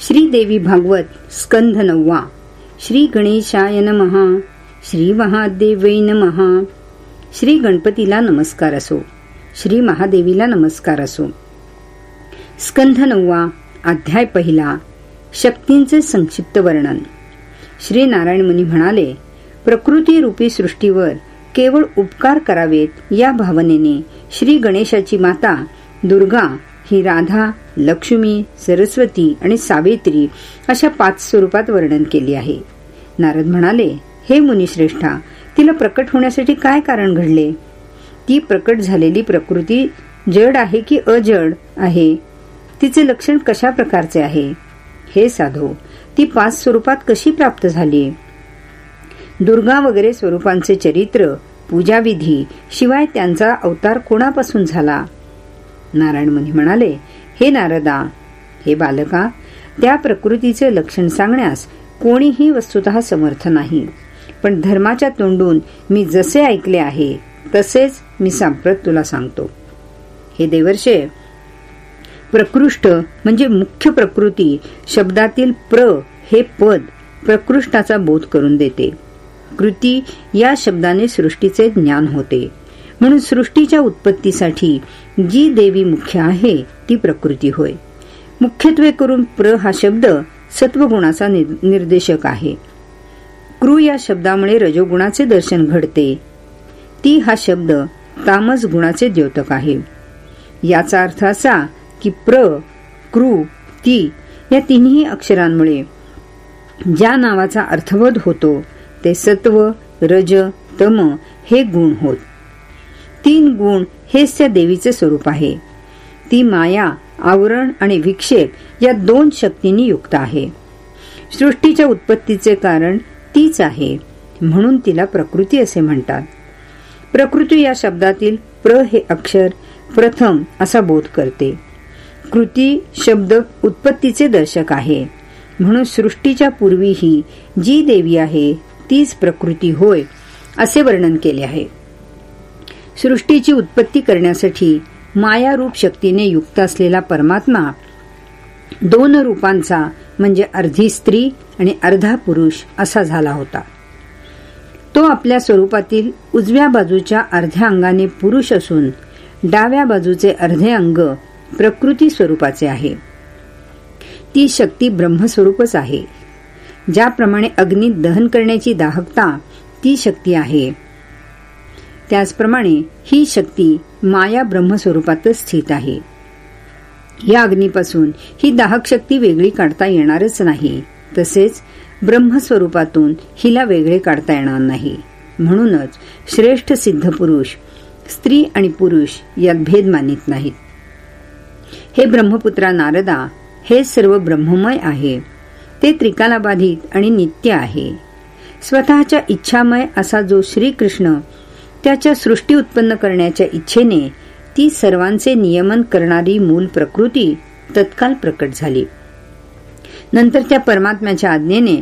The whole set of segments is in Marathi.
श्रीदेवी भागवत स्कंध नववा. श्री गणेशाय नमहा श्री महादेवै नमहा श्री गणपतीला नमस्कार असो. श्री महादेवीला नमस्कार असो. स्कंध नववा अध्याय पहिला. शक्तींचे संक्षिप्त वर्णन. श्री नारायण मुनी म्हणाले प्रकृती रूपी सृष्टीवर केवळ उपकार करावेत या भावनेने श्री गणेशाची माता दुर्गा ही राधा लक्ष्मी सरस्वती आणि सावित्री अशा पाच स्वरूपात वर्णन केली आहे. नारद म्हणाले हे मुनिश्रेष्ठा तिला प्रकट होण्यासाठी काय कारण घडले? ती प्रकट झालेली प्रकृती जड आहे की अजड आहे? तिचे लक्षण कशा प्रकारचे आहे? हे साधो ती पाच स्वरूपात कशी प्राप्त झाली? दुर्गा वगैरे स्वरूपांचे चरित्र पूजाविधी शिवाय त्यांचा अवतार कोणापासून झाला? नारायण मुनी म्हणाले हे नारदा हे बालका त्या प्रकृतीचे लक्षण सांगण्यास कोणीही वस्तुत समर्थ नाही. पण धर्माच्या तोंडून मी जसे ऐकले आहे तसेच मी सांप्रत तुला सांगतो. हे देवर्षे प्रकृष्ट म्हणजे मुख्य प्रकृती शब्दातील प्र हे पद प्रकृष्टाचा बोध करून देते. कृती या शब्दाने सृष्टीचे ज्ञान होते. म्हणून सृष्टीच्या उत्पत्तीसाठी जी देवी मुख्य आहे ती प्रकृती होय. मुख्यत्वे करून प्र हा शब्द सत्वगुणाचा निर्देशक आहे. क्रू या शब्दामुळे रजोगुणाचे दर्शन घडते. ती हा शब्द तामस गुणाचे द्योतक आहे. याचा अर्थ असा की प्र क्रू ती या तिन्ही अक्षरांमुळे ज्या नावाचा अर्थवध होतो ते सत्व रज तम हे गुण होत. तीन गुण हेच त्या देवीचे स्वरूप आहे. ती माया आवरण आणि विक्षेप या दोन शक्तींनी युक्त आहे. सृष्टीच्या उत्पत्तीचे कारण तीच आहे म्हणून तिला प्रकृती असे म्हणतात. प्रकृती या शब्दातील प्र हे अक्षर प्रथम असा बोध करते. कृती शब्द उत्पत्तीचे दर्शक आहे म्हणून सृष्टीच्या पूर्वीही जी देवी आहे तीच प्रकृती होय असे वर्णन केले आहे. सृष्टीची उत्पत्ती करण्यासाठी मायारूप शक्तीने युक्त असलेला परमात्मा दोन रूपांचा म्हणजे अर्धी स्त्री आणि अर्धा पुरुष असा झाला होता. तो आपल्या स्वरूपातील उजव्या बाजूच्या अर्ध्या अंगाने पुरुष असून डाव्या बाजूचे अर्धे अंग प्रकृती स्वरूपाचे आहे. ती शक्ती ब्रह्मस्वरूपच आहे. ज्याप्रमाणे अग्नीत दहन करण्याची दाहकता ती शक्ती आहे. त्याचप्रमाणे ही शक्ती माया ब्रह्मस्वरूपातच स्थित आहे. या अग्नीपासून ही दाहक शक्ती वेगळी काढता येणारच नाही. तसेच ब्रह्मस्वरूपातून हिला वेगळे काढता येणार नाही. म्हणूनच श्रेष्ठ सिद्ध पुरुष स्त्री आणि पुरुष यात भेद मानित नाहीत. हे ब्रह्मपुत्रा नारदा हे सर्व ब्रह्ममय आहे. ते त्रिकालाबाधित आणि नित्य आहे. स्वतःच्या इच्छामय असा जो श्रीकृष्ण त्याच्या सृष्टी उत्पन्न करण्याच्या इच्छेने ती सर्वांचे नियमन करणारी मूल प्रकृती तत्काल प्रकट झाली. नंतर त्या परमात्म्याच्या आज्ञेने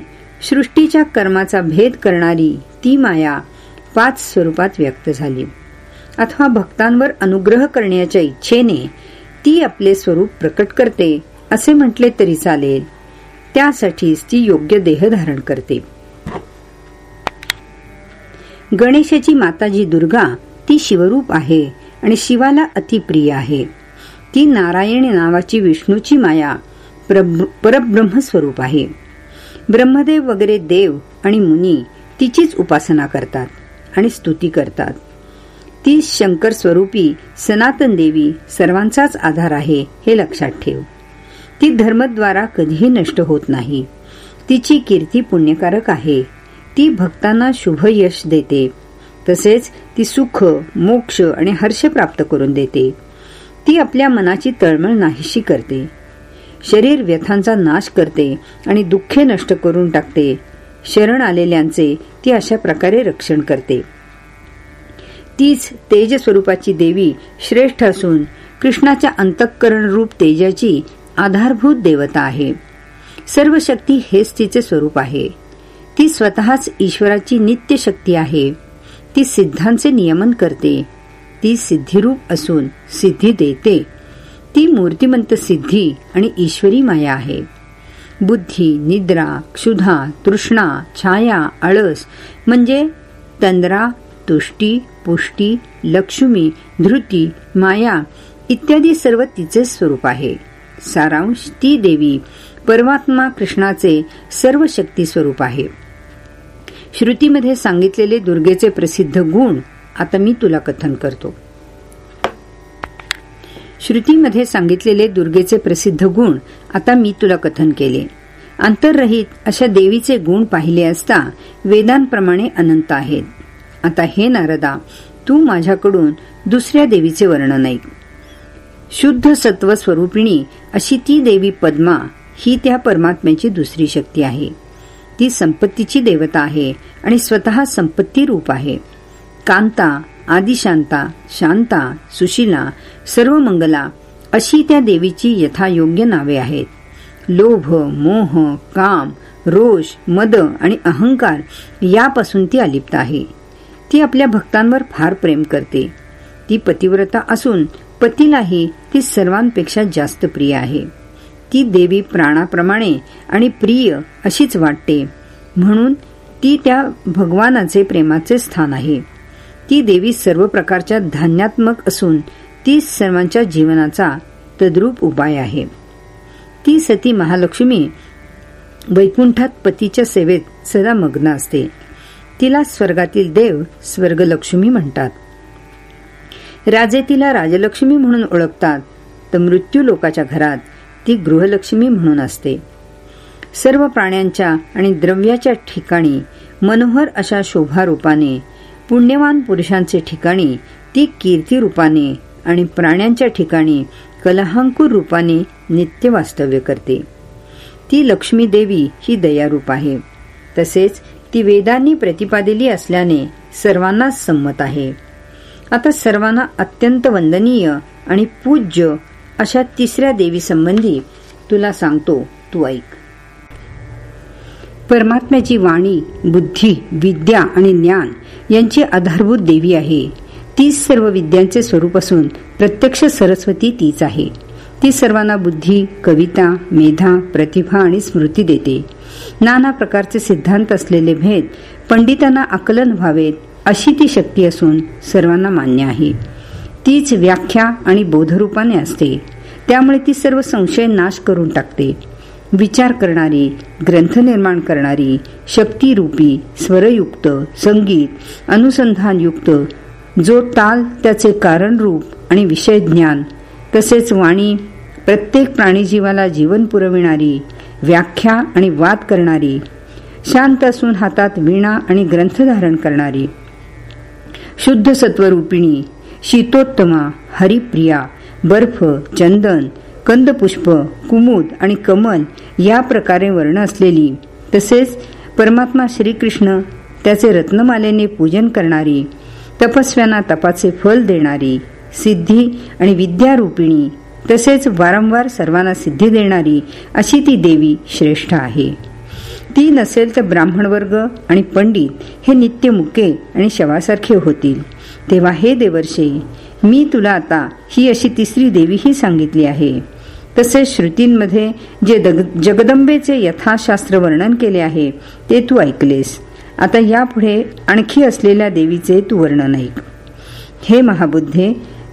सृष्टीच्या कर्माचा भेद करणारी ती माया पाच स्वरूपात व्यक्त झाली. अथवा भक्तांवर अनुग्रह करण्याच्या इच्छेने ती आपले स्वरूप प्रकट करते असे म्हटले तरी चालेल. त्यासाठीच ती योग्य देह धारण करते. गणेशाची माताजी दुर्गा ती शिवरूप आहे आणि शिवाला अतिप्रिय आहे. ती नारायणी नावाची विष्णूची माया परब्रह्म स्वरूप आहे. ब्रह्मदेव वगैरे देव आणि मुनी तिचीच उपासना करतात आणि स्तुती करतात. ती शंकर स्वरूपी सनातन देवी सर्वांचाच आधार आहे हे लक्षात ठेव. ती धर्मद्वारा कधीही नष्ट होत नाही. तिची कीर्ती पुण्यकारक आहे. ती भक्तांना शुभ यश देते. तसेच ती सुख मोक्ष आणि हर्ष प्राप्त करून देते. ती आपल्या मनाची तळमळ नाहीशी करते. शरीर व्यथांचा नाश करते आणि दुःखे नष्ट करून टाकते. शरण आलेल्यांचे ती अशा प्रकारे रक्षण करते. तीच तेज स्वरूपाची देवी श्रेष्ठ असून कृष्णाच्या अंतःकरण रूप तेजाची आधारभूत देवता आहे. सर्व शक्ती हेच तिचे स्वरूप आहे. ती स्वतःच ईश्वराची नित्य शक्ती आहे. ती सिद्धांचे नियमन करते. ती सिद्धिरूप असून सिद्धी देते. ती मूर्तिमंत सिद्धी आणि ईश्वरी माया आहे. बुद्धी निद्रा क्षुधा तृष्णा छाया आळस म्हणजे तंद्रा तुष्टी पुष्टी लक्ष्मी धृती माया इत्यादी सर्व तिचे स्वरूप आहे. सारांश ती देवी परमात्मा कृष्णाचे सर्व शक्ती स्वरूप आहे. श्रुतीमध्ये सांगितलेले दुर्गेचे प्रसिद्ध गुण आता मी तुला कथन करतो. श्रुतीमध्ये सांगितलेले दुर्गेचे प्रसिद्ध गुण आता मी तुला कथन केले. आंतररहित अशा देवीचे गुण पाहिले असता वेदांप्रमाणे अनंत आहेत. आता हे नारदा तू माझ्याकडून दुसऱ्या देवीचे वर्णन ऐक. शुद्ध सत्व स्वरूपिणी अशी ती देवी पद्मा ही त्या परमात्म्याची दुसरी शक्ती आहे. ती संपत्तीची देवता आहे आणि स्वतः संपत्ती रूप आहे. कांता आदिशांता शांता सुशीला सर्व मंगला अशी त्या देवीची यथायोग्य नावे आहेत. लोभ मोह काम रोष मद आणि अहंकार यापासून ती अलिप्त आहे. ती आपल्या भक्तांवर फार प्रेम करते. ती पतिव्रता असून पतीलाही ती सर्वांपेक्षा जास्त प्रिय आहे. ती देवी प्राणाप्रमाणे आणि प्रिय अशीच वाटते. म्हणून ती त्या भगवानाचे प्रेमाचे स्थान आहे. ती देवी सर्व प्रकारच्या धान्यात्मक असून ती सर्वांच्या जीवनाचा तद्रूप उपाय आहे. ती सती महालक्ष्मी वैकुंठात पतीच्या सेवेत सदा मग्न असते. तिला स्वर्गातील देव स्वर्गलक्ष्मी म्हणतात. राजे तिला राजलक्ष्मी म्हणून ओळखतात. तर मृत्यू लोकाच्या घरात ती गृहलक्ष्मी म्हणून असते. सर्व प्राण्यांच्या आणि द्रव्याच्या ठिकाणी मनोहर अशा शोभारूपाने पुण्यवान पुरुषांचे ठिकाणी ती कीर्ती रूपाने आणि प्राण्यांच्या ठिकाणी कलहांकुर रूपाने नित्य वास्तव्य करते. ती लक्ष्मी देवी ही दयारूप आहे. तसेच ती वेदांनी प्रतिपादिली असल्याने सर्वांनाच संमत आहे. आता सर्वांना अत्यंत वंदनीय आणि पूज्य अशा तिसऱ्या देवी संबंधी तुला सांगतो तू ऐक. परमात्म्याची वाणी बुद्धी विद्या आणि ज्ञान यांची आधारभूत देवी आहे. तीच सर्व विद्यांचे स्वरूप असून प्रत्यक्ष सरस्वती तीच आहे. ती सर्वांना बुद्धी कविता मेधा प्रतिभा आणि स्मृती देते. नाना प्रकारचे सिद्धांत असलेले भेद पंडितांना आकलन व्हावेत अशी ती शक्ती असून सर्वांना मान्य आहे. तीच व्याख्या आणि बोधरूपाने असते. त्यामुळे ती सर्व संशय नाश करून टाकते. विचार करणारी ग्रंथ निर्माण करणारी शक्तीरूपी स्वरयुक्त संगीत अनुसंधानयुक्त जो ताल त्याचे कारणरूप आणि विषय ज्ञान तसेच वाणी प्रत्येक प्राणीजीवाला जीवन पुरविणारी व्याख्या आणि वाद करणारी शांत असून हातात वीणा आणि ग्रंथ धारण करणारी शुद्ध सत्वरूपिणी शीतोत्तमा हरिप्रिया बर्फ चंदन कंदपुष्प कुमुद आणि कमल या प्रकारे वर्ण असलेली. तसेच परमात्मा श्रीकृष्ण त्याचे रत्नमालेने पूजन करणारी तपस्व्यांना तपाचे फल देणारी सिद्धी आणि विद्यारूपिणी तसेच वारंवार सर्वांना सिद्धी देणारी अशी ती देवी श्रेष्ठ आहे. ती नसेल तर ब्राह्मण वर्ग आणि पंडित हे नित्य मुके आणि शवासारखे होतील. तेव्हा हे देवर्षे मी तुला आता ही अशी तिसरी देवीही सांगितली आहे. तसेच श्रुतींमध्ये जे जगदंबेचे यथाशास्त्र वर्णन केले आहे ते तू ऐकलेस. आता यापुढे आणखी असलेल्या देवीचे तू वर्णन ऐक. हे महाबुद्धे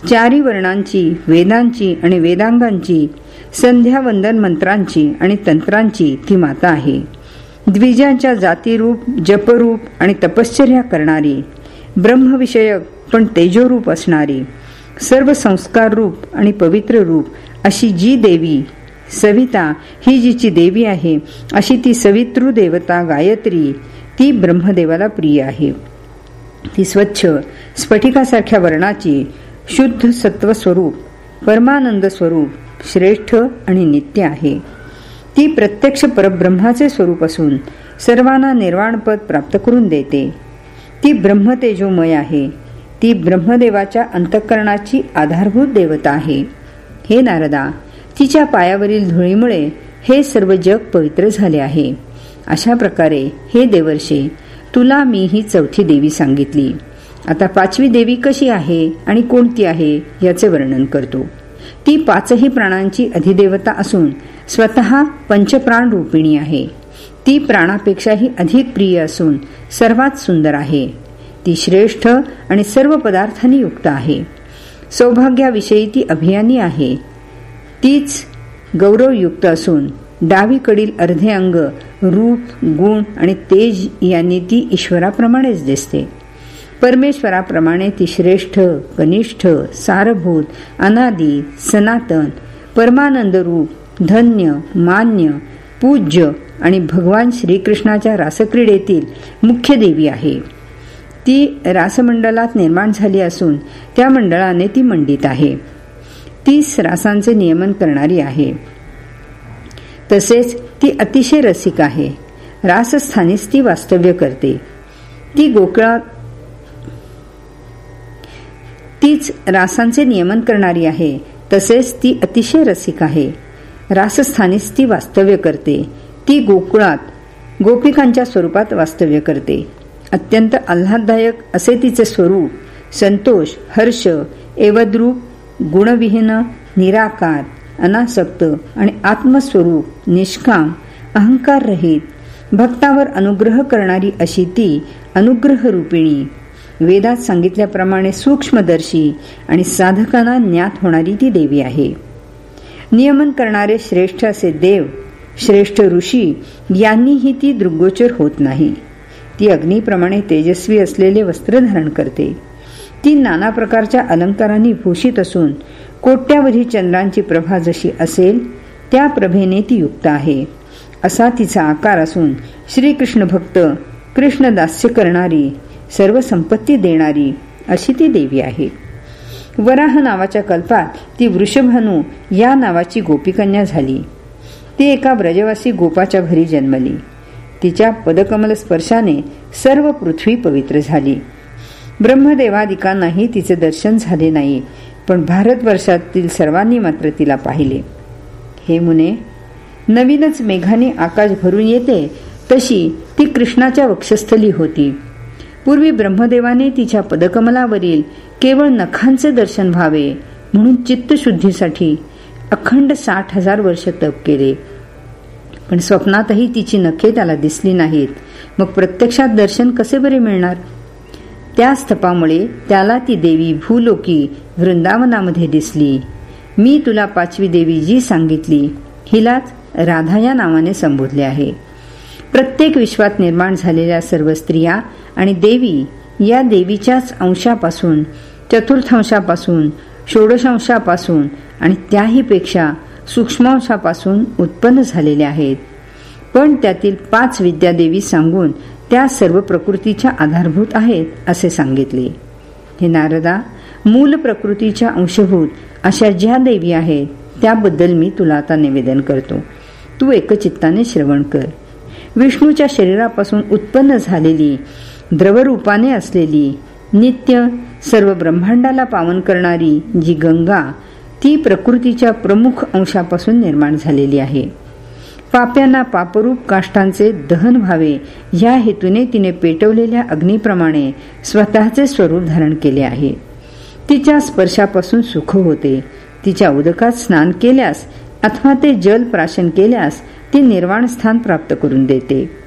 चारी वर्णांची वेदांची आणि वेदांगांची संध्यावंदन मंत्रांची आणि तंत्रांची ती माता आहे. द्विजांच्या जातीरूप जपरूप आणि तपश्चर्या करणारी ब्रह्मविषयक पण तेजोरूप असणारी सर्व संस्कार रूप आणि पवित्र रूप अशी जी देवी सविता ही जिची देवी आहे अशी ती सवितृ देवता गायत्री ती ब्रह्मदेवाला प्रिय आहे. ती स्वच्छ स्फटिकासारख्या वर्णाची शुद्ध सत्व स्वरूप परमानंद स्वरूप श्रेष्ठ आणि नित्य आहे. ती प्रत्यक्ष परब्रह्माचे स्वरूप असून सर्वांना निर्वाणपद प्राप्त करून देते. ती ब्रह्मतेजोमय आहे. ती ब्रह्मदेवाच्या अंतःकरणाची आधारभूत देवता आहे. हे नारदा तिच्या पायावरील धुळीमुळे हे सर्व जग पवित्र झाले आहे. अशा प्रकारे हे देवर्षे तुला मी ही चौथी देवी सांगितली. आता पाचवी देवी कशी आहे आणि कोणती आहे याचे वर्णन करतो. ती पाचही प्राणांची अधिदेवता असून स्वतः पंचप्राण रूपिणी आहे. ती प्राणापेक्षाही अधिक प्रिय असून सर्वात सुंदर आहे. ती श्रेष्ठ आणि सर्व पदार्थांनी युक्त आहे. सौभाग्याविषयी ती अभियानी आहे. तीच गौरवयुक्त असून डावीकडील अर्धे अंग रूप गुण आणि तेज यांनी ती ईश्वराप्रमाणेच दिसते. परमेश्वराप्रमाणे ती श्रेष्ठ कनिष्ठ सारभूत अनादी सनातन परमानंद रूप धन्य मान्य पूज्य आणि भगवान श्रीकृष्णाच्या रासक्रीडेतील मुख्य देवी आहे. ती रासमंडलात निर्माण झाली असून त्या मंडळाने ती मंडित आहे. तीस रासांचे नियमन करणारी आहे. तसेच ती अतिशय रसिक आहे. रासस्थानीच ती वास्तव्य करते. ती गोकळा तीच रासांचे नियमन करणारी आहे. तसेच ती अतिशय रसिक आहे. रासस्थानीच ती वास्तव्य करते. ती गोकुळात गोपिकांच्या स्वरूपात वास्तव्य करते. अत्यंत आल्हाददायक असे तिचे स्वरूप संतोष हर्ष एवद्रूप गुणविहीन निराकार अनासक्त आणि आत्मस्वरूप निष्काम अहंकार रहित भक्तावर अनुग्रह करणारी अशी ती अनुग्रह रूपिणी वेदात सांगितल्याप्रमाणे सूक्ष्मदर्शी आणि साधकांना ज्ञात होणारी ती देवी आहे. नियमन करणारे श्रेष्ठ असे देव श्रेष्ठ ऋषी यांनीही ती दृग्गोचर होत नाही. ती अग्नीप्रमाणे तेजस्वी असलेले वस्त्र धारण करते. ती नाना प्रकारच्या अलंकारांनी भूषित असून कोट्यावधी चंद्रांची प्रभा जशी असेल त्या प्रभेने ती युक्त आहे. असा तिचा आकार असून श्रीकृष्ण भक्त कृष्ण दास्य करणारी सर्व संपत्ती देणारी अशी ती देवी आहे. वराह नावाच्या कल्पात ती वृषभानू या नावाची गोपीकन्या झाली. ती एका ब्रजवासी गोपाच्या घरी जन्मली. तिच्या पदकमल स्पर्शाने सर्व पृथ्वी पवित्र झाली. ब्रह्मदेवादिकांनाही तिचे दर्शन झाले नाही पण भारतवर्षातील सर्वांनी मात्र तिला पाहिले. हे मुने नवीनच मेघाने आकाश भरून येते तशी ती कृष्णाच्या वक्षस्थली होती. पूर्वी ब्रह्मदेवाने तिच्या पदकमलावरील केवळ नखांचे दर्शन व्हावे म्हणून चित्तशुद्धीसाठी अखंड साठ हजार वर्ष तप केले. पण स्वप्नातही तिची नखे त्याला दिसली नाहीत. मग प्रत्यक्षात दर्शन कसे बरे मिळणार? त्या स्तपामुळे त्याला ती देवी भूलोकी वृंदावनामध्ये दिसली. मी तुला पाचवी देवी जी सांगितली हिलाच राधा या नावाने संबोधले आहे. प्रत्येक विश्वात निर्माण झालेल्या सर्व स्त्रिया आणि देवी या देवीच्याच अंशापासून चतुर्थांशापासून षोडशांशापासून आणि त्याही पेक्षा सूक्ष्मांशापासून उत्पन्न झालेल्या आहेत. पण त्यातील पाच विद्यादेवी सांगून त्या सर्व प्रकृतीच्या आधारभूत आहेत असे सांगितले. हे नारदा मूल प्रकृतीच्या अंशभूत अशा ज्या देवी आहेत त्याबद्दल मी तुला आता निवेदन करतो. तू एकचित्ताने श्रवण कर. विष्णूच्या शरीरापासून उत्पन्न झालेली द्रवरूपाने असलेली नित्य सर्व ब्रह्मांडाला पावन करणारी जी गंगा ती प्रकृतीच्या प्रमुख अंशापासून निर्माण झालेली आहे. पाप्यांना पापरूप काष्टांचे दहन व्हावे या हेतूने तिने पेटवलेल्या अग्नीप्रमाणे स्वतःचे स्वरूप धारण केले आहे. तिच्या स्पर्शापासून सुख होते. तिच्या उदकात स्नान केल्यास अथवा ते जल प्राशन केल्यास ती निर्वाण स्थान प्राप्त करून देते.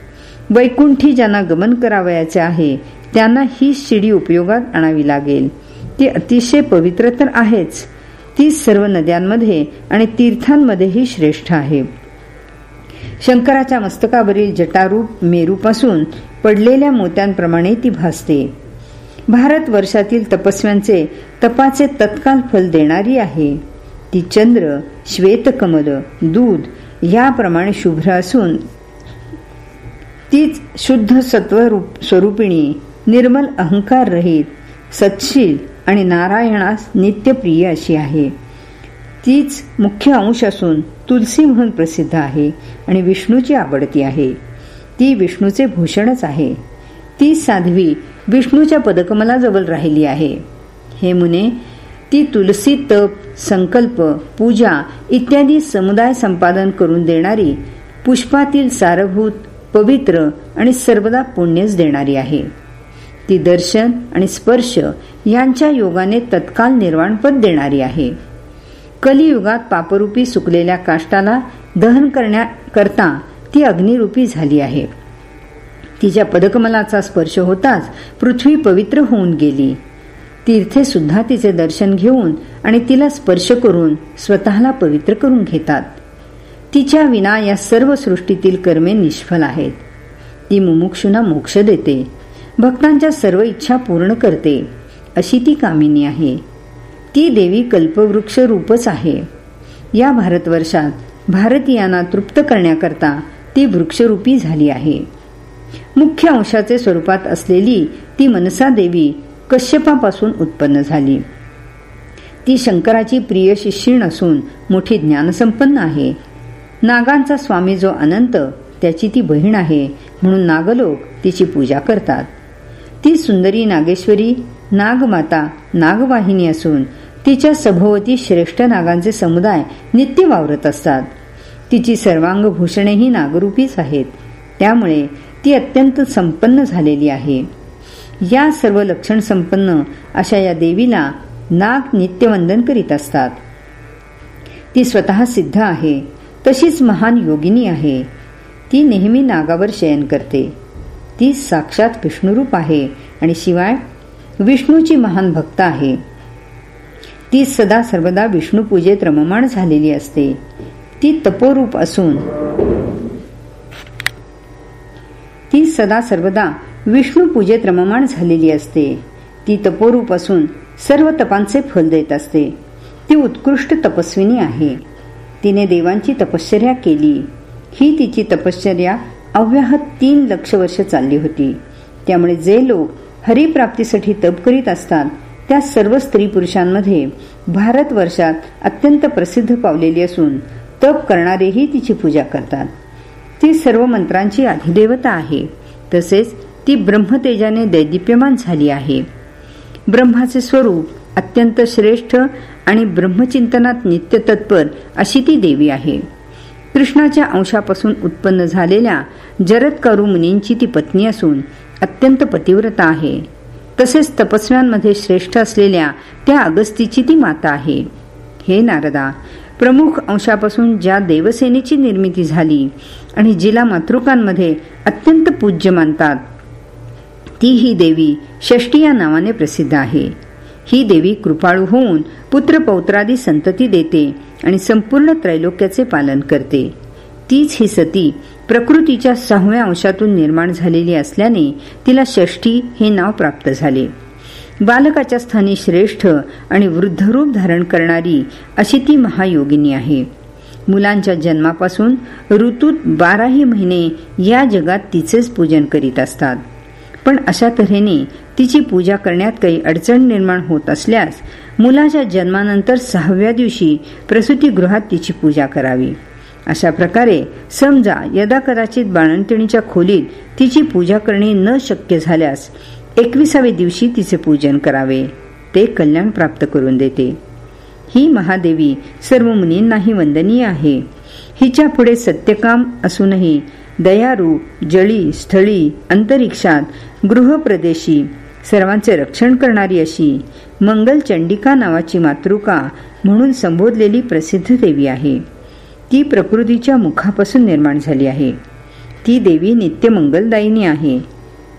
वैकुंठी ज्यांना गमन करावयाचे आहे त्यांना ही शिडी उपयोगात आणावी लागेल. ती अतिशय पवित्र तर आहेच. ती सर्व नद्यांमध्ये आणि तीर्थांमध्येही श्रेष्ठ आहे. शंकराच्या मस्तकावरील जटारूप मेरूपासून पडलेल्या मोत्यांप्रमाणे ती भासते. भारत वर्षातील तपस्व्यांचे तपाचे तत्काल फल देणारी आहे. ती चंद्र श्वेतकमल दूध याप्रमाणे शुभ्र असून तीच शुद्ध सत्व स्वरूपिणी निर्मल अहंकार रहित सत्शील आणि नारायणास नित्यप्रिय अशी आहे. तीच मुख्य अंश असून तुलसी म्हणून प्रसिद्ध आहे आणि विष्णूची आवडती आहे. ती विष्णूचे भूषणच आहे. ती साध्वी विष्णूच्या पदकमलाजवळ राहिली आहे. हे मुने ती तुलसी तप संकल्प पूजा इत्यादी समुदाय संपादन करून देणारी पुष्पातील सारभूत पवित्र आणि सर्वदा पुण्यच देणारी आहे. ती दर्शन आणि स्पर्श यांच्या योगाने तत्काल निर्वाणपद देणारी आहे. कलियुगात पापरूपी सुकलेल्या काष्टाला दहन करण्याकरता ती अग्निरूपी झाली आहे. तिच्या पदकमलाचा स्पर्श होताच पृथ्वी पवित्र होऊन गेली. तीर्थे सुद्धा तिचे दर्शन घेऊन आणि तिला स्पर्श करून स्वतःला पवित्र करून घेतात. तिच्या विना या सर्व सृष्टीतील कर्मे निष्फल आहेत. ती मुमुक्षुना मोक्ष देते. भक्तांच्या सर्व इच्छा पूर्ण करते. अशी ती कामिनी आहे. ती देवी कल्पवृक्ष रूपच आहे. या भारतवर्षात भारतीयांना तृप्त करण्याकरता ती वृक्षरूपी झाली आहे. मुख्य अंशाचे स्वरूपात असलेली ती मनसा देवी कश्यपापासून उत्पन्न झाली. ती शंकराची प्रिय शिष्यीण असून मोठी ज्ञानसंपन्न आहे. नागांचा स्वामी जो अनंत त्याची ती बहीण आहे म्हणून नागलोक तिची पूजा करतात. ती सुंदरी नागेश्वरी नागमाता नागवाहिनी असून तिच्या सभोवती श्रेष्ठ नागांचे समुदाय नित्य वावरत असतात. तिची सर्वांग भूषणेही नागरूपीच आहेत. त्यामुळे ती अत्यंत संपन्न झालेली आहे. या सर्व लक्षण संपन्न अशा या देवीला नाग नित्यवंदन करीत असतात. ती स्वतः सिद्ध आहे. तशीच महान योगिनी आहे. ती नेहमी नागावर शयन करते. ती साक्षात विष्णुरूप आहे आणि शिवाय विष्णूची महान भक्त आहे. ती सदा सर्वदा विष्णू पूजेत रममाण झालेली असते. ती तपोरूप असून ती सदा सर्वदा विष्णू पूजेत रममाण झालेली असते. ती तपोरूप असून सर्व तपांचे फल देत असते. ती उत्कृष्ट तपस्विनी आहे. तिने देवांची तपश्चर्या केली. ही तिची तपश्चर्या अव्याहत तीन लक्ष वर्ष चालली होती. त्यामुळे जे लोक हरिप्राप्तीसाठी तप करीत असतात त्या सर्व स्त्री पुरुषांमध्ये भारत वर्षात अत्यंत प्रसिद्ध पावलेली असून तप करणारेही तिची पूजा करतात. ती सर्व मंत्रांची अधिदेवता आहे. तसेच ती ब्रह्मतेजाने दैदिप्यमान झाली आहे. ब्रह्माचे स्वरूप अत्यंत श्रेष्ठ आणि ब्रह्मचिंतनात नित्य तत्पर अशी ती देवी आहे. कृष्णाच्या अंशापासून उत्पन्न झालेल्या जरदकारू मुनींची ती पत्नी असून अत्यंत पतिव्रता आहे. तसेच तपस्व्यांमध्ये श्रेष्ठ असलेल्या त्या अगस्तीची ती माता आहे. हे नारदा प्रमुख अंशापासून ज्या देवसेनेची निर्मिती झाली आणि जिला मातृकांमध्ये अत्यंत पूज्य मानतात ती ही देवी षष्टी या नावाने प्रसिद्ध आहे. ही देवी कृपाळू होऊन पुत्र पौत्रादी संतती देते आणि संपूर्ण त्रैलोक्याचे पालन करते. तीच ही सती प्रकृतीच्या सहाव्या अंशातून निर्माण झालेली असल्याने तिला षष्ठी हे नाव प्राप्त झाले. बालकाच्या स्थानी श्रेष्ठ आणि वृद्धरूप धारण करणारी अशी ती महायोगिनी आहे. मुलांच्या जन्मापासून ऋतूत बाराही महिने या जगात तिचेच पूजन करीत असतात. पण अशा तऱ्हेने तिची पूजा करण्यात काही अडचण निर्माण होत असल्यास मुलाच्या जन्मानंतर सहाव्या दिवशी प्रसूतीगृहात तिची पूजा करावी. अशा प्रकारे समजा यदा कदाचित बाळंतणीच्या खोलीत तिची पूजा करणे न शक्य झाल्यास एकविसावे दिवशी तिचे पूजन करावे. ते कल्याण प्राप्त करून देते. ही महादेवी सर्व मुनींनाही वंदनीय आहे. हिच्या पुढे सत्यकाम असूनही दयारू जळी स्थळी अंतरिक्षात गृहप्रदेशी. सर्वांचे रक्षण करणारी अशी मंगल चंडिका नावाची मातृका म्हणून संबोधलेली प्रसिद्ध देवी आहे. ती प्रकृतीच्या मुखापासून निर्माण झाली आहे. ती देवी नित्य मंगलदायिनी आहे.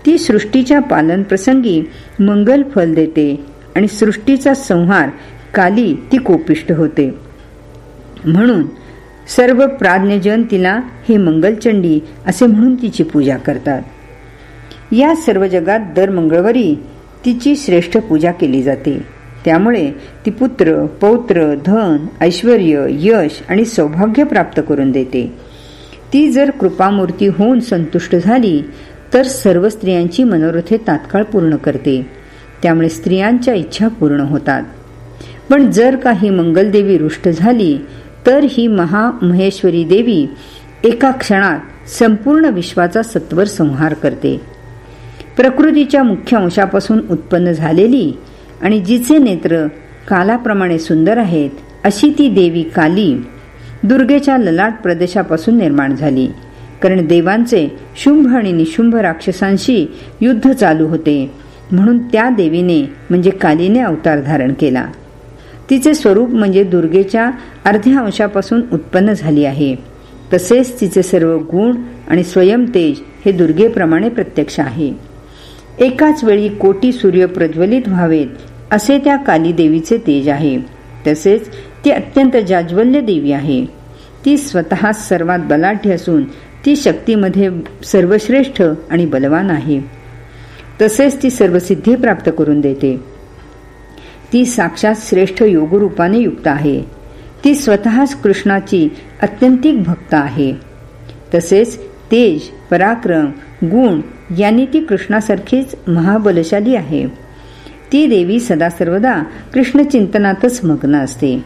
ती सृष्टीच्या पालन प्रसंगी मंगल फल देते आणि सृष्टीचा संहार काली ती कोपिष्ट होते. म्हणून सर्व प्राज्ञजन तिला हे मंगलचंडी असे म्हणून तिची पूजा करतात. या सर्व जगात दर मंगळवारी तिची श्रेष्ठ पूजा केली जाते. त्यामुळे ती पुत्र पौत्र धन ऐश्वर यश आणि सौभाग्य प्राप्त करून देते. ती जर कृपामूर्ती होऊन संतुष्ट झाली तर सर्व स्त्रियांची मनोरथे तात्काळ पूर्ण करते. त्यामुळे स्त्रियांच्या इच्छा पूर्ण होतात. पण जर काही मंगलदेवी रुष्ट झाली तर ही महामहेश्वरी देवी एका क्षणात संपूर्ण विश्वाचा सत्वर संहार करते. प्रकृतीच्या मुख्य अंशापासून उत्पन्न झालेली आणि जिचे नेत्र कालाप्रमाणे सुंदर आहेत अशी ती देवी काली दुर्गेच्या ललाट प्रदेशापासून निर्माण झाली. कारण देवांचे शुंभ आणि निशुंभ राक्षसांशी युद्ध चालू होते. म्हणून त्या देवीने म्हणजे कालीने अवतार धारण केला. तिचे स्वरूप म्हणजे दुर्गेच्या अर्ध्या अंशापासून उत्पन्न झाली आहे. तसेच तिचे सर्व गुण आणि स्वयंतेज हे दुर्गेप्रमाणे प्रत्यक्ष आहे. एकाच वेळी कोटी सूर्य प्रज्वलित व्हावेत असे त्या काली देवीचे तेज आहे. तसेच ती अत्यंत जाज्वल्य देवी आहे. ती स्वतः सर्वात बलाढ्य असून ती शक्तीमध्ये सर्वश्रेष्ठ आणि बलवान आहे. तसेच ती सर्व सिद्धी प्राप्त करून देते. ती साक्षात श्रेष्ठ योगरूपाने युक्त आहे. ती स्वतःच कृष्णाची अत्यंतिक भक्त आहे. तसेच तेज पराक्रम गुण यांनी ती कृष्णासारखीच महाबलशाली आहे. ती देवी सदा सर्वदा कृष्ण चिंतनातच मग्न असते.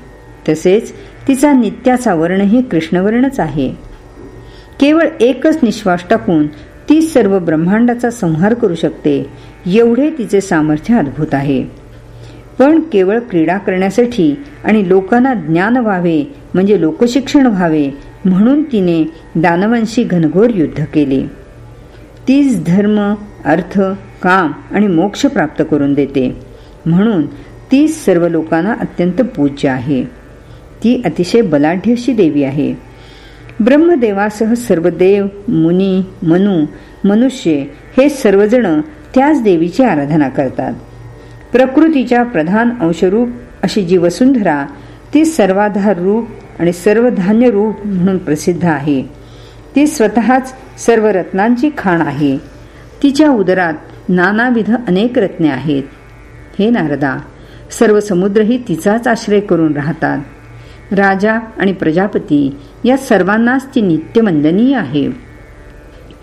तसेच तिचा नित्याचा वर्णही कृष्णवर्णच आहे. केवळ एकच निश्वास टाकून ती सर्व ब्रह्मांडाचा संहार करू शकते एवढे तिचे सामर्थ्य अद्भुत आहे. पण केवळ क्रीडा करण्यासाठी आणि लोकांना ज्ञान व्हावे म्हणजे लोकशिक्षण व्हावे म्हणून तिने दानवांशी घनघोर युद्ध केले. तीच धर्म अर्थ काम आणि मोक्ष प्राप्त करून देते. म्हणून तीच सर्व लोकांना अत्यंत पूज्य आहे. ती अतिशय बलाढ्य अशी देवी आहे. ब्रह्मदेवासह सर्व देव मुनी मनु मनुष्य हे सर्वजण त्याच देवीची आराधना करतात. प्रकृतीच्या प्रधान अंशरूप अशी जी वसुंधरा ती सर्वाधार रूप आणि सर्वधान्य रूप म्हणून प्रसिद्ध आहे. ती स्वतःच सर्व रत्नांची खाण आहे. तिच्या उदरात नानाविध अनेक रत्ने आहेत. हे नारदा सर्व समुद्रही तिचाच आश्रय करून राहतात. राजा आणि प्रजापती या सर्वांनाच ती नित्यवंदनीय आहे.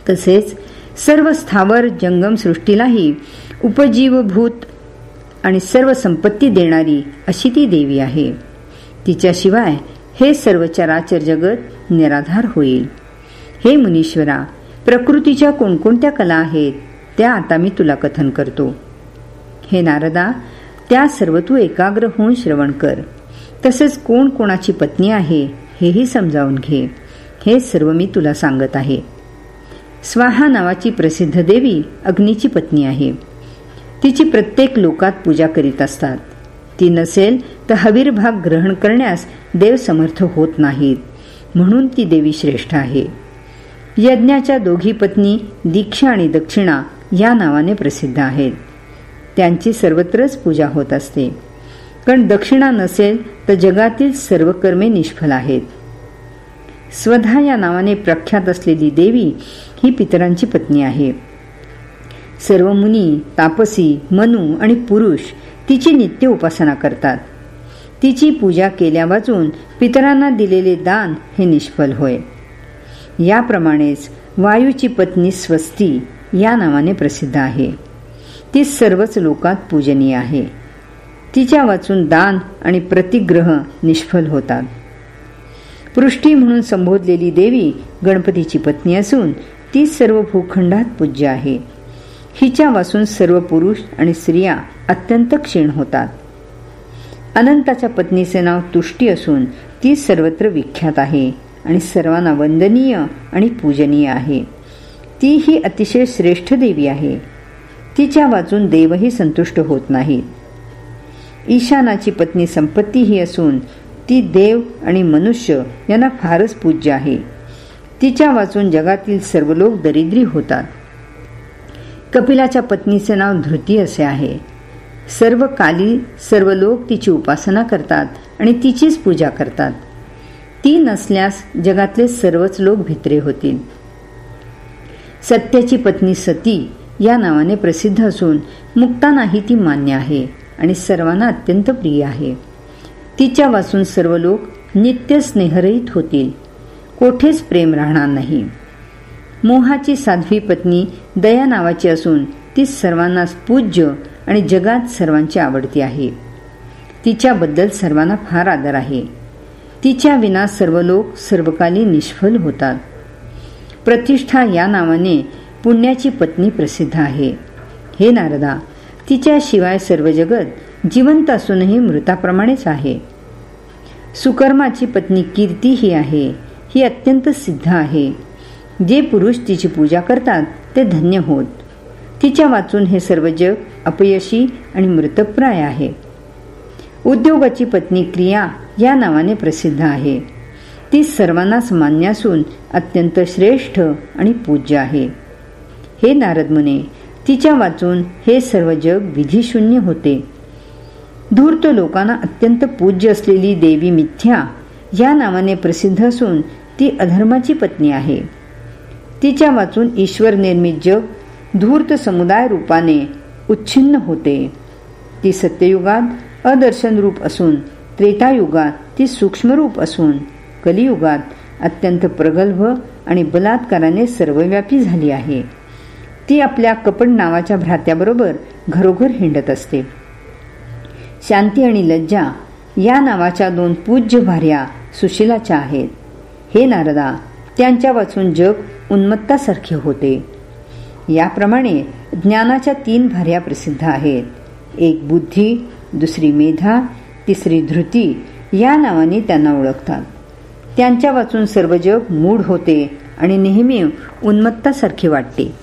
तसेच सर्व स्थावर जंगम सृष्टीलाही उपजीवभूत आणि सर्व संपत्ती देणारी अशी ती देवी आहे. तिच्याशिवाय हे सर्व चराचर जगत निराधार होईल. हे मुनीश्वरा प्रकृतीच्या कोणकोणत्या कला आहेत त्या आता मी तुला कथन करतो. हे नारदा त्या सर्व तू एकाग्र होऊन श्रवण कर. तसेच कोण कोणाची पत्नी आहे हेही समजावून घे. हे सर्व मी तुला सांगत आहे. स्वाहा नावाची प्रसिद्ध देवी अग्नीची पत्नी आहे. तिची प्रत्येक लोकात पूजा करीत असतात. ती नसेल तर हवीर भाग ग्रहण करण्यास देव समर्थ होत नाहीत. म्हणून ती देवी श्रेष्ठ आहे. यज्ञाच्या दोघी पत्नी दीक्षा आणि दक्षिणा या नावाने प्रसिद्ध आहेत. त्यांची सर्वत्रच पूजा होत असते. कारण दक्षिणा नसेल तर जगातील सर्व कर्मे निष्फल आहेत. स्वधा या नावाने प्रख्यात असलेली देवी ही पितरांची पत्नी आहे. सर्व मुनी तापसी मनु आणि पुरुष तिची नित्य उपासना करतात. तिची पूजा केल्या वाचून पितरांना दिलेले दान हे निष्फल होय. याप्रमाणेच वायूची पत्नी स्वस्ती या नावाने प्रसिद्ध आहे. ती सर्वच लोकात पूजनीय आहे. तिच्या वाचून दान आणि प्रतिग्रह निष्फल होतात. पृष्टी म्हणून संबोधलेली देवी गणपतीची पत्नी असून ती सर्व भूखंडात पूज्य आहे. हिच्या वाचून सर्व पुरुष आणि स्त्रिया अत्यंत क्षीण होतात. अनंताच्या पत्नीचे नाव तुष्टी असून ती सर्वत्र विख्यात आहे. आणि सर्वांना वंदनीय आणि पूजनीय आहे. ती ही अतिशय श्रेष्ठ देवी आहे. तिच्या वाचून देवही संतुष्ट होत नाहीत. ईशानाची पत्नी संपत्ती ही असून ती देव आणि मनुष्य यांना फारच पूज्य आहे. तिच्या वाचून जगातील सर्व लोक दरिद्री होतात. कपिलाच्या पत्नीचे नाव धृती असे आहे. सर्व काली सर्व लोक तिची उपासना करतात आणि तिचीच पूजा करतात. ती नसल्यास जगातले सर्वच लोक भित्रे होतील. सत्याची पत्नी सती या नावाने प्रसिद्ध असून मुक्तानाही ती मान्य आहे आणि सर्वांना अत्यंत प्रिय आहे. तिच्या वाचून सर्व लोक नित्य स्नेहरहित होतील. कोठेच प्रेम राहणार नाही. मोहाची साध्वी पत्नी दया नावाची असून ती सर्वांना पूज्य आणि जगात सर्वांची आवडती आहे. तिच्याबद्दल सर्वांना फार आदर आहे. तिच्या विना सर्व लोक सर्वकाली निष्फल होतात. प्रतिष्ठा या नावाने पुण्याची पत्नी प्रसिद्ध आहे. हे नारदा तिच्याशिवाय सर्व जगत जिवंत असूनही मृताप्रमाणेच आहे. सुकर्माची पत्नी कीर्ती ही आहे ही अत्यंत सिद्ध आहे. जे पुरुष तिची पूजा करतात ते धन्य होत. तिच्या वाचून हे सर्व जग अपयशी आणि मृतप्राय आहे. उद्योगाची पत्नी क्रिया या नावाने प्रसिद्ध आहे. ती सर्वांनाच मान्य असून अत्यंत श्रेष्ठ आणि पूज्य आहे. हे नारद मुने तिच्या वाचून हे सर्व जग विधिशून्य होते. धूर्त लोकांना अत्यंत पूज्य असलेली देवी मिथ्या या नावाने प्रसिद्ध असून ती अधर्माची पत्नी आहे. तिच्या वाचून ईश्वर निर्मित जग धूर्त समुदाय रूपाने उच्छिन्न होते. ती सत्ययुगात अदर्शन रूप असून त्रेतायुगात ती सूक्ष्म रूप असून कलियुगात अत्यंत प्रगल्भ आणि बलात्काराने सर्वव्यापी झाली आहे. ती आपल्या कपट नावाच्या भ्रात्याबरोबर घरोघर हिंडत असते. शांती आणि लज्जा या नावाच्या दोन पूज्य भार्या सुशिलाच्या आहेत. हे नारदा त्यांच्या वाचून जग उन्मत्तासारखे होते. याप्रमाणे ज्ञानाच्या तीन भार्या प्रसिद्ध आहेत. एक बुद्धी दुसरी मेधा तिसरी धृती या नावाने त्यांना ओळखतात. त्यांच्या वाचून सर्व जग मूढ होते आणि नेहमी उन्मत्तासारखे वाटते.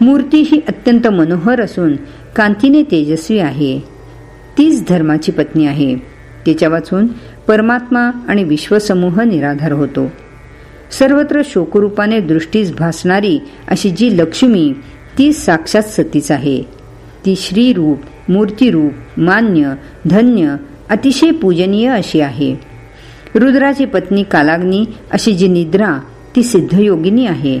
मूर्ती ही अत्यंत मनोहर असून कांतीने तेजस्वी आहे. तीच धर्माची पत्नी आहे. तिच्या वाचून परमात्मा आणि विश्वसमूह निराधार होतो. सर्वत्र शोकरूपाने दृष्टीस भासणारी अशी जी लक्ष्मी ती साक्षात सतीच आहे. ती श्रीरूप मूर्तीरूप मान्य धन्य अतिशय पूजनीय अशी आहे. रुद्राची पत्नी कालाग्नी अशी जी निद्रा ती सिद्धयोगिनी आहे.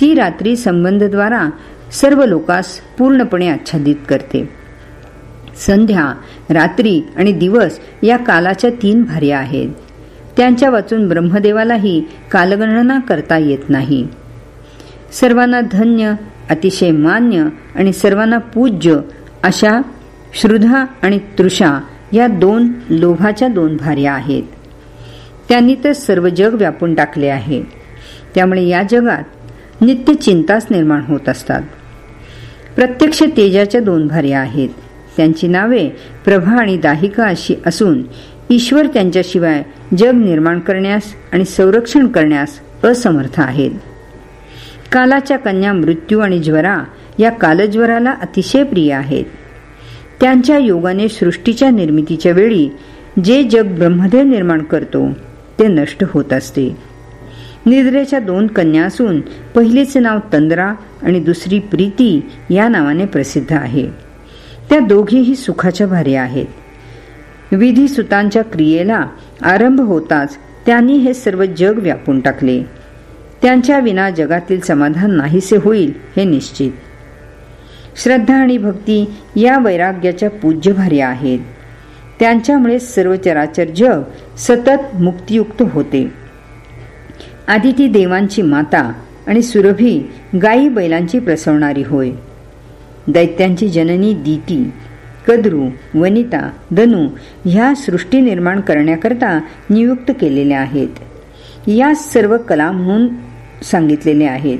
ती रात्री संबंधद्वारा सर्व लोकास पूर्णपणे आच्छादित करते. संध्या रात्री आणि दिवस या कालाच्या तीन भार्या आहेत. त्यांच्या वाचून ब्रह्मदेवालाही कालगणना करता येत नाही. सर्वांना धन्य अतिशय मान्य आणि सर्वांना पूज्य अशा श्रुधा आणि तृषा या दोन लोभाच्या दोन भार्या आहेत. त्यांनी तर सर्व जग व्यापून टाकले आहे. त्यामुळे या जगात नित्य चिंताच निर्माण होत असतात. प्रत्यक्ष तेजाच्या दोन भार्या आहेत. त्यांची नावे प्रभा आणि दाहिका अशी असून ईश्वर त्यांच्याशिवाय जग निर्माण करण्यास आणि संरक्षण करण्यास असमर्थ आहेत. कालाच्या कन्या मृत्यू आणि ज्वरा या कालज्वराला अतिशय प्रिय आहेत. त्यांच्या योगाने सृष्टीच्या निर्मितीच्या वेळी जे जग ब्रह्मदेव निर्माण करतो ते नष्ट होत असते. निद्रेच्या दोन कन्या असून पहिलीचे नाव तंद्रा आणि दुसरी प्रीती या नावाने प्रसिद्ध आहे. त्या दोघीही सुखाच्या भार्या आहेत. विधी सुतांच्या क्रियेला आरंभ होताच त्यांनी हे सर्व जग व्यापून टाकले. त्यांच्या विना जगातील समाधान नाहीसे होईल हे निश्चित. श्रद्धा आणि भक्ती या वैराग्याच्या पूज्यभार्या आहेत. त्यांच्यामुळे सर्व चराचर जग सतत मुक्तियुक्त होते. आधी ती देवांची माता आणि सुरभी गाई बैलांची प्रसवणारी होय. दैत्यांची जननी दीती कद्रू वनिता दनू ह्या सृष्टी निर्माण करण्याकरता नियुक्त केलेल्या आहेत. या सर्व कला म्हणून सांगितलेले आहेत.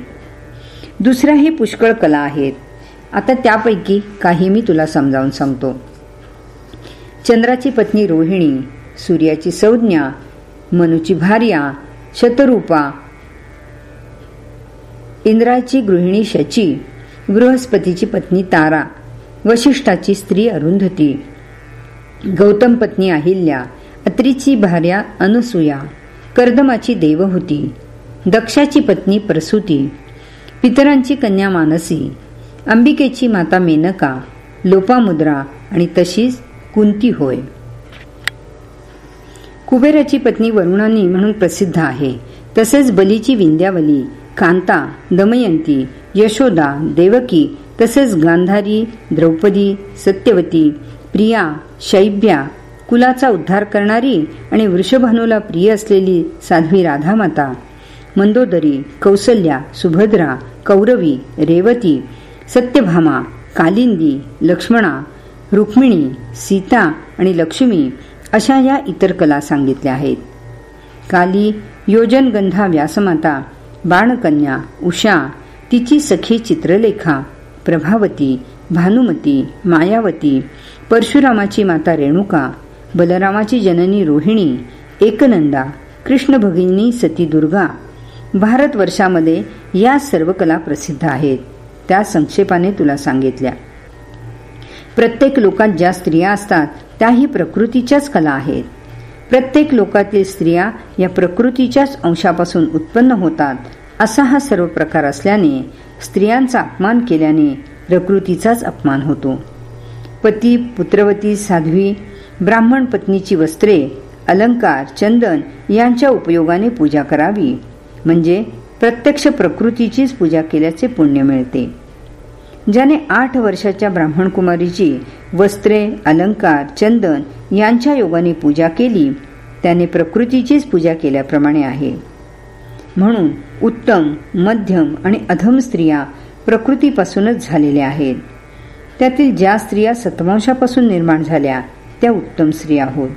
दुसऱ्याही पुष्कळ कला आहेत. आता त्यापैकी काही मी तुला समजावून सांगतो. चंद्राची पत्नी रोहिणी सूर्याची संज्ञा मनुची भार्या शतरूपा इंद्राची गृहिणी शची बृहस्पतीची पत्नी तारा वशिष्ठाची स्त्री अरुंधती गौतम पत्नी अहिल्या अत्रीची भार्या अनसुया कर्दमाची देवहूती दक्षाची पत्नी प्रसूती पितरांची कन्या मानसी अंबिकेची माता मेनका लोपामुद्रा आणि तशीच कुंती होय. कुबेराची पत्नी वरुणानी म्हणून प्रसिद्ध आहे. तसेच बलीची विंध्यावली कांता दमयंती यशोदा देवकी तसेच गांधारी द्रौपदी सत्यवती प्रिया शैब्या कुलाचा उद्धार करणारी आणि वृषभानूला प्रिय असलेली साध्वी राधामाता मंदोदरी कौसल्या सुभद्रा कौरवी रेवती सत्यभामा कालिंदी लक्ष्मणा रुक्मिणी सीता आणि लक्ष्मी अशा या इतर कला सांगितल्या आहेत. काली योजनगंधा व्यासमाता बाणकन्या उषा तिची सखी चित्रलेखा प्रभावती भानुमती मायावती परशुरामाची माता रेणुका बलरामाची जननी रोहिणी एकनंदा कृष्ण भगिनी सती दुर्गा भारतवर्षामध्ये या सर्व कला प्रसिद्ध आहेत. त्या संक्षेपाने तुला सांगितल्या. प्रत्येक लोकात ज्या स्त्रिया असतात त्याही प्रकृतीच्याच कला आहेत. प्रत्येक लोकातील स्त्रिया या प्रकृतीच्याच अंशापासून उत्पन्न होतात असा हा सर्व प्रकार असल्याने स्त्रियांचा अपमान केल्याने प्रकृतीचाच अपमान होतो. पती पुत्रवती साध्वी ब्राह्मण पत्नीची वस्त्रे अलंकार चंदन यांच्या उपयोगाने पूजा करावी. म्हणजे प्रत्यक्ष प्रकृतीचीच पूजा केल्याचे पुण्य मिळते. ज्याने आठ वर्षाच्या ब्राह्मण कुमारीची वस्त्रे अलंकार चंदन यांच्या योगाने पूजा केली त्याने प्रकृतीचीच पूजा केल्याप्रमाणे आहे. म्हणून उत्तम मध्यम आणि अधम स्त्रिया प्रकृतीपासूनच झालेल्या आहेत. त्यातील ज्या स्त्रिया सत्वांशापासून निर्माण झाल्या त्या उत्तम स्त्रिया होत.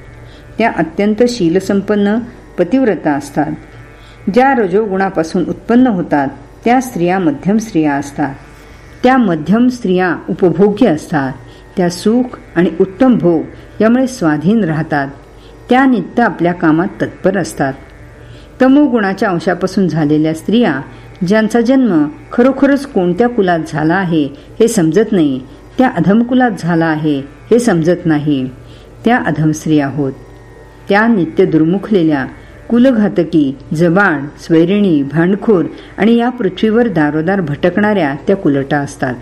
त्या अत्यंत शीलसंपन्न पतिव्रता असतात. ज्या रजोगुणापासून उत्पन्न होतात त्या स्त्रिया मध्यम स्त्रिया असतात. त्या मध्यम स्त्रिया उपभोग्य असतात. त्या सुख आणि उत्तम भोग यामुळे स्वाधीन राहतात. त्या नित्य आपल्या कामात तत्पर असतात. तमोगुणाच्या अंशापासून झालेल्या स्त्रिया ज्यांचा जन्म खरोखरच कोणत्या कुलात झाला आहे हे समजत नाही. त्या अधमकुलात झाला आहे हे समजत नाही. त्या अधम स्त्रिया होत. त्या नित्य दुर्मुखलेल्या कुलघातकी जबाण स्वैरिणी भांडखोर आणि या पृथ्वीवर दारोदार भटकणाऱ्या त्या कुलटा असतात.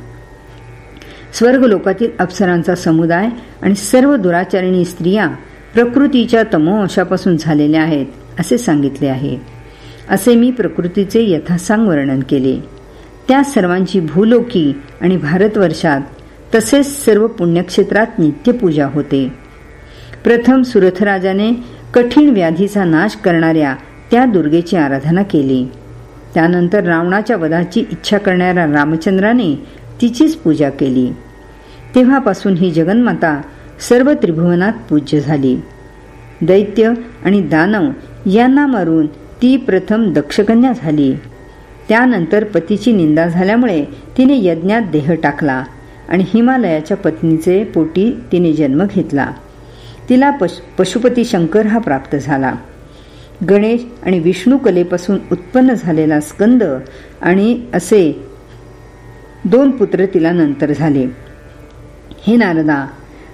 स्वर्ग लोकातील अप्सरांचा समुदाय आणि सर्व दुराचारिणी स्त्रिया प्रकृतीच्या तमोवंशापासून झालेल्या आहेत असे सांगितले आहे. असे मी प्रकृतीचे यथासांग वर्णन केले. त्या सर्वांची भूलोकी आणि भारतवर्षात तसेच सर्व पुण्यक्षेत्रात नित्यपूजा होते. प्रथम सुरथराजाने कठीण व्याधीचा नाश करणाऱ्या त्या दुर्गेची आराधना केली. त्यानंतर रावणाच्या वधाची इच्छा करणाऱ्या रामचंद्राने तिचीच पूजा केली. तेव्हापासून ही जगन्माता सर्व त्रिभुवनात पूज्य झाली. दैत्य आणि दानव यांना मारून ती प्रथम दक्षकन्या झाली. त्यानंतर पतीची निंदा झाल्यामुळे तिने यज्ञात देह टाकला आणि हिमालयाच्या पत्नीचे पोटी तिने जन्म घेतला. तिला पश पशुपती शंकर हा प्राप्त झाला. गणेश आणि विष्णू कलेपासून उत्पन्न झालेला स्कंद आणि असे दोन पुत्र तिला नंतर झाले. हे नारदा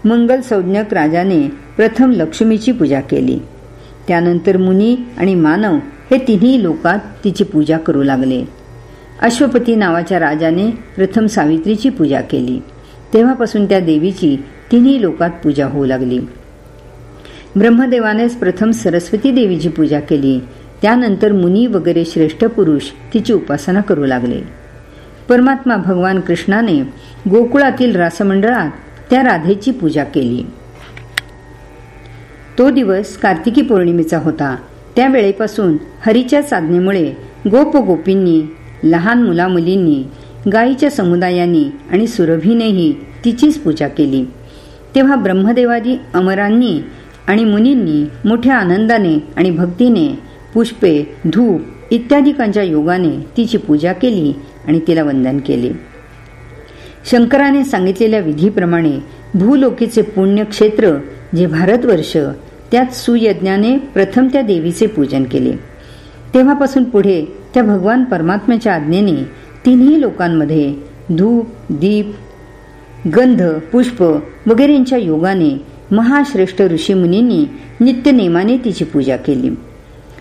मंगल संज्ञक राजाने प्रथम लक्ष्मीची पूजा केली. त्यानंतर मुनी आणि मानव हे तिन्ही लोकात तिची पूजा करू लागले. अश्वपती नावाच्या राजाने प्रथम सावित्रीची पूजा केली. तेव्हापासून त्या देवीची तिन्ही लोकात पूजा होऊ लागली. ब्रह्मदेवानेच प्रथम सरस्वती देवीची पूजा केली. त्यानंतर मुनी वगैरे श्रेष्ठ पुरुष तिची उपासना करू लागले. परमात्मा भगवान कृष्णाने गोकुळातील रासमंडळात त्या राधेची पूजा केली. तो दिवस कार्तिकी पौर्णिमेचा होता. त्यावेळेपासून हरीच्या साधनेमुळे गोप गोपींनी लहान मुलामुलींनी गायीच्या समुदायांनी आणि सुरभीनेही तिचीच पूजा केली. तेव्हा ब्रह्मदेवादी अमरांनी आणि मुनींनी मोठ्या आनंदाने आणि भक्तीने पुष्पे धूप इत्यादिकांच्या योगाने तिची पूजा केली आणि तिला वंदन केले. शंकराने सांगितलेल्या विधीप्रमाणे भूलोकीचे पुण्यक्षेत्र जे भारतवर्ष त्यात सुयज्ञाने प्रथम त्या देवीचे पूजन केले. तेव्हापासून पुढे त्या भगवान परमात्म्याच्या आज्ञेने तिन्ही लोकांमध्ये धूप दीप गंध पुष्प वगैरेंच्या योगाने महाश्रेष्ठ ऋषीमुनींनी नित्यनेमाने तिची पूजा केली.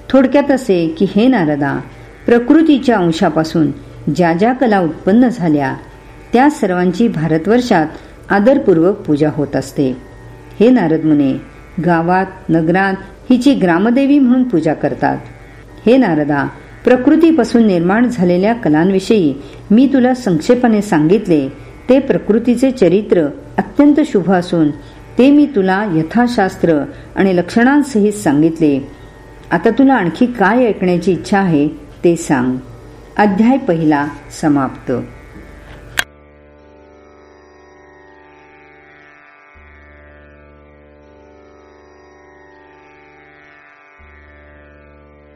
थोडक्यात असे की हे नारदा प्रकृतीच्या अंशापासून ज्या ज्या कला उत्पन्न झाल्या त्या सर्वांची भारतवर्षात आदरपूर्वक पूजा होत असते. हे नारद मुने गावात नगरात हिची ग्रामदेवी म्हणून पूजा करतात. हे नारदा प्रकृतीपासून निर्माण झालेल्या कलांविषयी मी तुला संक्षेपाने सांगितले ते प्रकृतीचे चरित्र अत्यंत शुभ असून ते मी तुला यथाशास्त्र आणि लक्षणांसहित सांगितले. आता तुला आणखी काय ऐकण्याची इच्छा आहे ते सांग. अध्याय पहिला समाप्त.